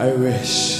I wish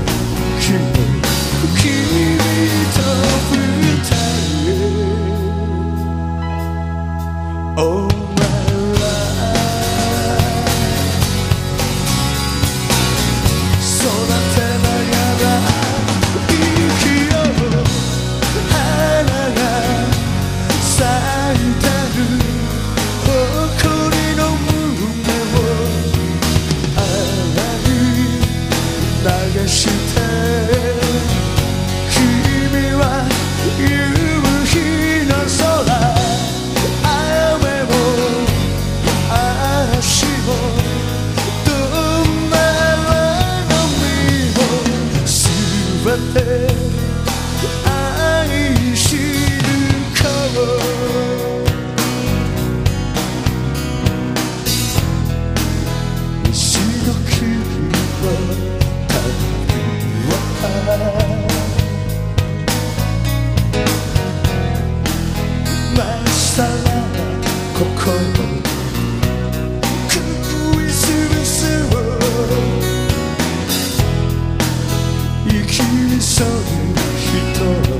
you. 生き急ぐ人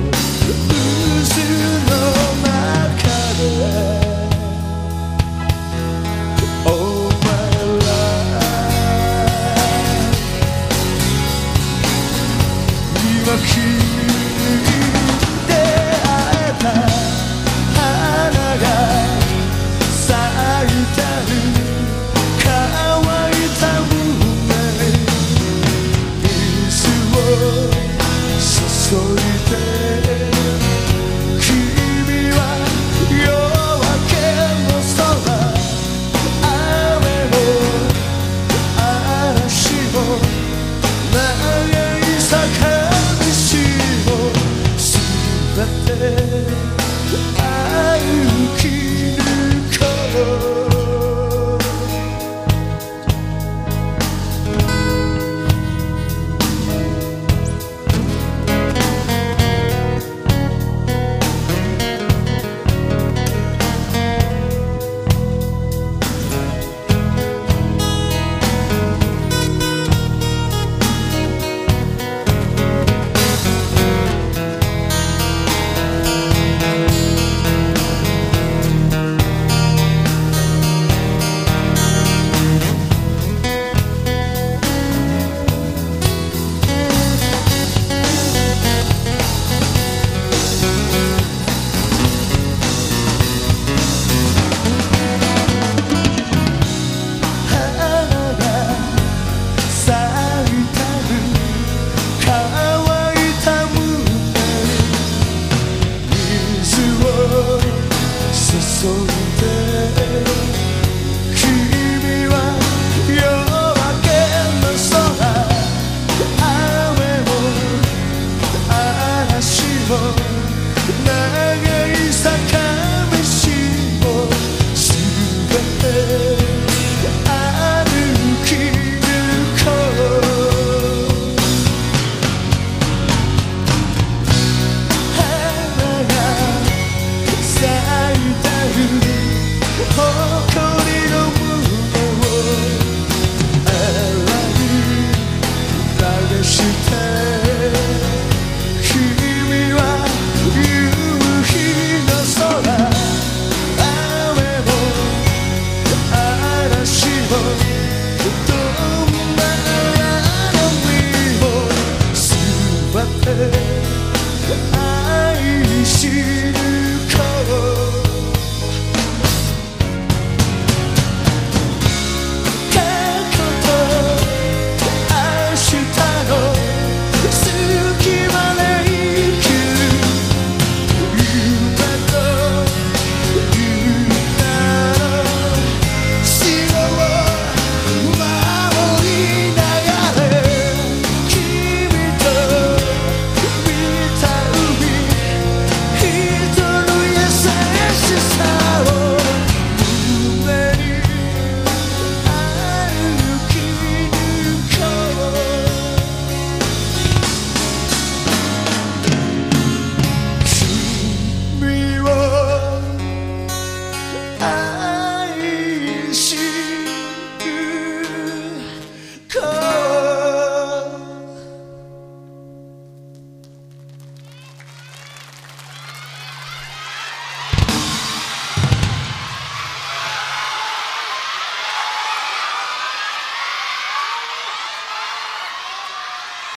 ti.